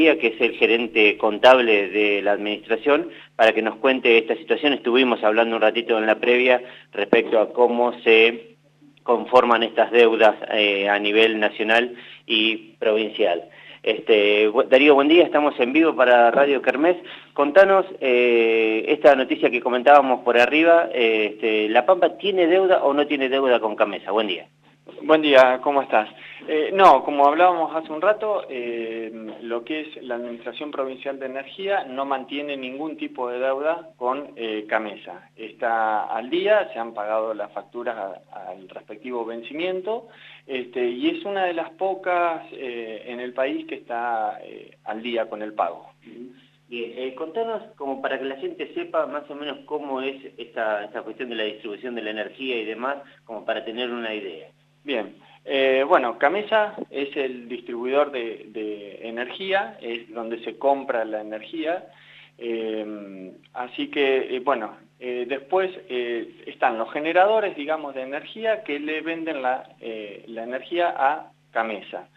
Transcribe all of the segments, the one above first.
que es el gerente contable de la administración, para que nos cuente esta situación. Estuvimos hablando un ratito en la previa respecto a cómo se conforman estas deudas eh, a nivel nacional y provincial. Este, Darío, buen día, estamos en vivo para Radio Kermés. Contanos eh, esta noticia que comentábamos por arriba, eh, este, ¿La Pampa tiene deuda o no tiene deuda con Camesa? Buen día. Buen día, ¿cómo estás? Eh, no, como hablábamos hace un rato, eh, lo que es la Administración Provincial de Energía no mantiene ningún tipo de deuda con eh, Camesa. Está al día, se han pagado las facturas al respectivo vencimiento este, y es una de las pocas en el país que está al día con el pago. Bien, contanos como para que la gente sepa más o menos cómo es esta, esta cuestión de la distribución de la energía y demás, como para tener una idea. Bien, eh, bueno, Camesa es el distribuidor de, energía, es donde se compra la energía, eh, así que, eh, bueno, después están los generadores, digamos, de energía que le venden la, la energía a Camesa.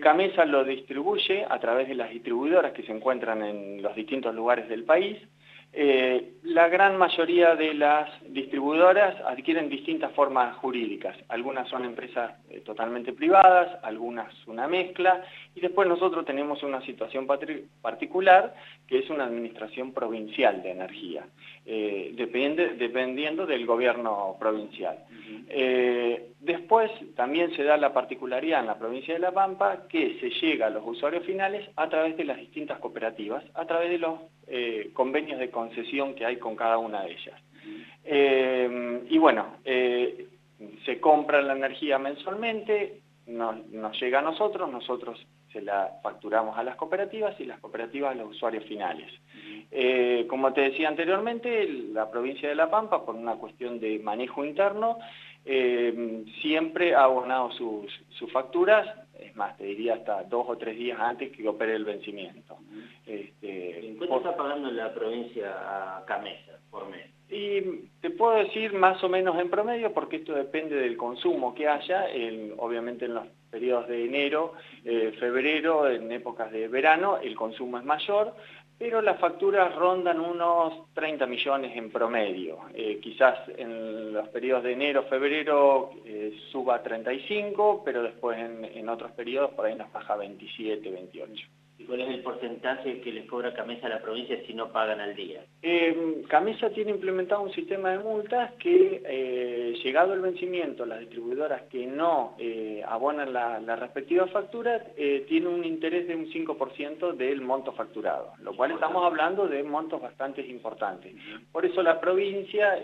Camesa lo distribuye a través de las distribuidoras que se encuentran en los distintos lugares del país, eh, la gran mayoría de las distribuidoras adquieren distintas formas jurídicas. Algunas son empresas eh, totalmente privadas, algunas una mezcla, y después nosotros tenemos una situación particular que es una administración provincial de energía, eh, dependiendo del gobierno provincial. después también se da la particularidad en la provincia de La Pampa que se llega a los usuarios finales a través de las distintas cooperativas, a través de los convenios de concesión que hay con cada una de ellas. Eh, y bueno, eh, se compra la energía mensualmente, nos, llega a nosotros, nosotros se la facturamos a las cooperativas y las cooperativas a los usuarios finales. Eh, como te decía anteriormente, la provincia de La Pampa, por una cuestión de manejo interno, siempre ha abonado sus, sus facturas es más, te diría hasta dos o tres días antes que opere el vencimiento. Este, ¿Cuánto está pagando la provincia a Camesa por mes? Y te puedo decir más o menos en promedio, porque esto depende del consumo que haya, obviamente en los periodos de enero, eh, febrero, en épocas de verano, el consumo es mayor, pero las facturas rondan unos 30 millones en promedio. Eh, quizás en los periodos de enero, febrero eh, suba a 35, pero después en, en, otros periodos por ahí nos baja a 27, 28 cuál es el porcentaje que les cobra Camesa a la provincia si no pagan al día? Eh, Camesa tiene implementado un sistema de multas que, eh, llegado el vencimiento, las distribuidoras que no eh, abonan la, la, respectiva factura, tiene un interés de un 5% del monto facturado, lo cual estamos hablando de montos bastante importantes. Por eso la provincia,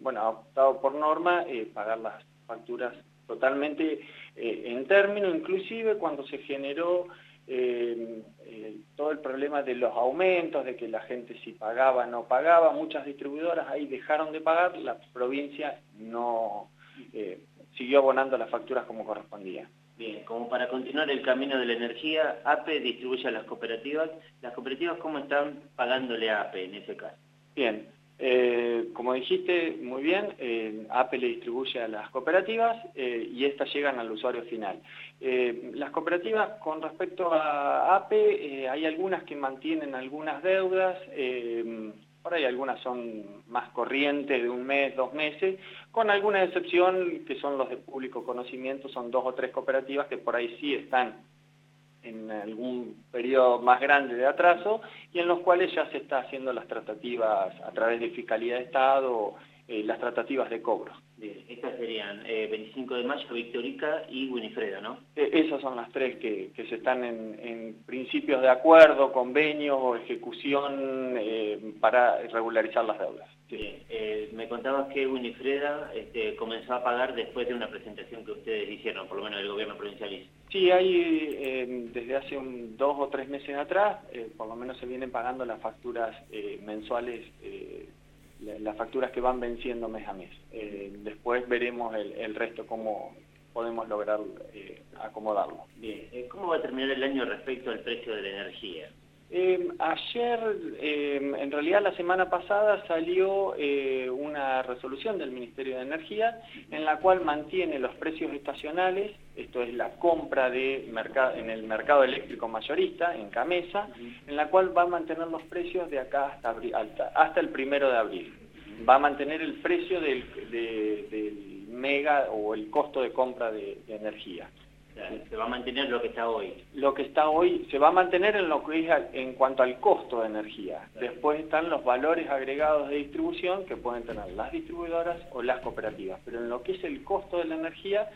bueno, ha optado por norma pagar las facturas totalmente en término, inclusive cuando se generó eh, eh, todo el problema de los aumentos, de que la gente si pagaba no pagaba, muchas distribuidoras ahí dejaron de pagar, la provincia no eh, siguió abonando las facturas como correspondía. Bien, como para continuar el camino de la energía, APE distribuye a las cooperativas. ¿Las cooperativas cómo están pagándole a APE en ese caso? Bien, eh, como dijiste muy bien, eh, APE le distribuye a las cooperativas eh, y estas llegan al usuario final. las cooperativas, con respecto a APE, hay algunas que mantienen algunas deudas, por ahí algunas son más corrientes de un mes, dos meses, con alguna excepción que son los de público conocimiento, son dos o tres cooperativas que por ahí sí están en algún periodo más grande de atraso y en los cuales ya se está haciendo las tratativas a través de Fiscalía de Estado, eh, las tratativas de cobro. estas serían 25 eh, de mayo, Victorica y Winifreda, ¿no? Eh, esas son las tres que, se están en, principios de acuerdo, convenio o ejecución para regularizar las deudas. Me contabas que Winifreda este, comenzó a pagar después de una presentación que ustedes hicieron, por lo menos el gobierno provincial hizo. Sí, hay eh, desde hace un, dos o tres meses atrás, eh, por lo menos se vienen pagando las facturas eh, mensuales, las facturas que van venciendo mes a mes. después veremos el, resto, cómo podemos lograr acomodarlo. Bien, ¿cómo va a terminar el año respecto al precio de la energía? Em, ayer, em, en realidad la semana pasada salió eh, una resolución del Ministerio de Energía en la cual mantiene los precios estacionales, esto es la compra de en el mercado eléctrico mayorista, en Camesa, en la cual va a mantener los precios de acá hasta, hasta, el primero de abril. Va a mantener el precio del, mega o el costo de compra de energía se va a mantener lo que está hoy. Lo que está hoy se va a mantener en lo que es en cuanto al costo de energía. Después están los valores agregados de distribución que pueden tener las distribuidoras o las cooperativas. Pero en lo que es el costo de la energía,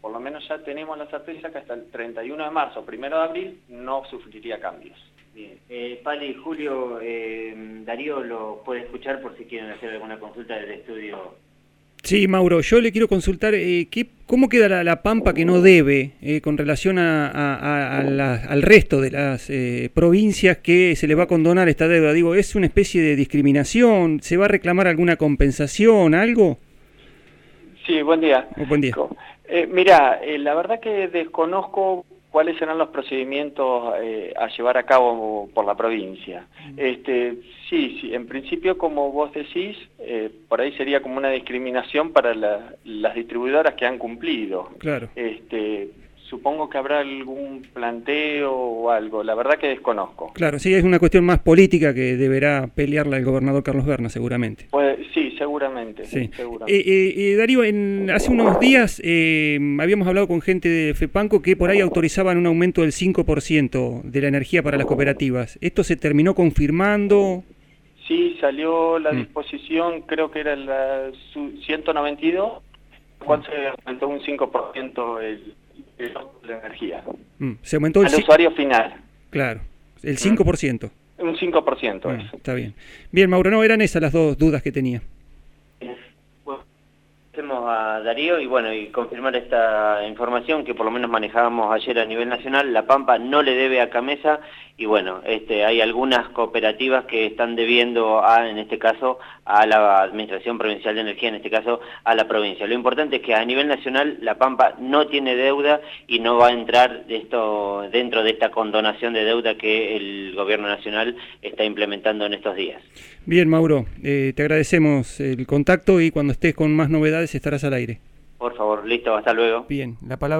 por lo menos ya tenemos la certeza que hasta el 31 de marzo, 1 de abril, no sufriría cambios. Bien. Eh, Pali, Julio, eh, Darío lo puede escuchar por si quieren hacer alguna consulta del estudio Sí, Mauro, yo le quiero consultar eh, ¿qué, cómo queda la, Pampa que no debe eh, con relación al resto de las eh, provincias que se le va a condonar esta deuda. Digo, ¿es una especie de discriminación? ¿Se va a reclamar alguna compensación, algo? Sí, buen día. Oh, buen día. mira, la verdad que desconozco cuáles serán los procedimientos eh, a llevar a cabo por la provincia. Este, sí, sí, en principio, como vos decís, eh, por ahí sería como una discriminación para las distribuidoras que han cumplido. Claro. Este, supongo que habrá algún planteo o algo, la verdad que desconozco. Claro, sí, es una cuestión más política que deberá pelearla el gobernador Carlos Berna, seguramente. Pues, sí, seguramente. Sí. Eh, eh, eh, Darío, en, hace unos días habíamos hablado con gente de FEPANCO que por ahí autorizaban un aumento del 5% de la energía para las cooperativas. ¿Esto se terminó confirmando? Sí, salió la mm. disposición, creo que era la 192, cual se aumentó un 5% el la energía. Mm, se aumentó el Al usuario final. Claro, el 5%. Mm. Un 5% ah, Está bien. Bien, Mauro, no, eran esas las dos dudas que tenía. Hacemos a Darío y bueno, y confirmar esta información que por lo menos manejábamos ayer a nivel nacional, La Pampa no le debe a Camesa y bueno, este, hay algunas cooperativas que están debiendo a, en este caso, a la Administración Provincial de Energía, en este caso a la provincia. Lo importante es que a nivel nacional La Pampa no tiene deuda y no va a entrar esto dentro de esta condonación de deuda que el gobierno nacional está implementando en estos días. Bien, Mauro, eh, te agradecemos el contacto y cuando estés con más novedades estarás al aire. Por favor, listo, hasta luego. Bien, la palabra